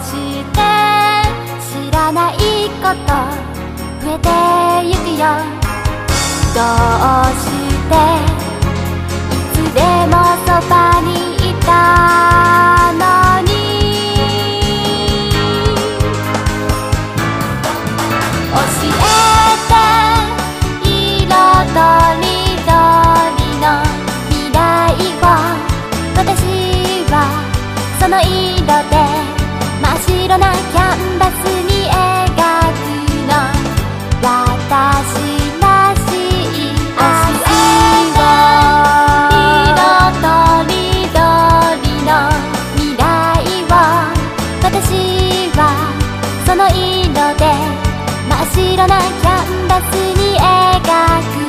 して知らないこと増えてゆくよ。どうしていつでもそばにいたのに。教えて色とりどりの未来を。私はその色なキャンバスに描くの私いろとりどりのみらいを私はその色で真っ白なキャンバスに描く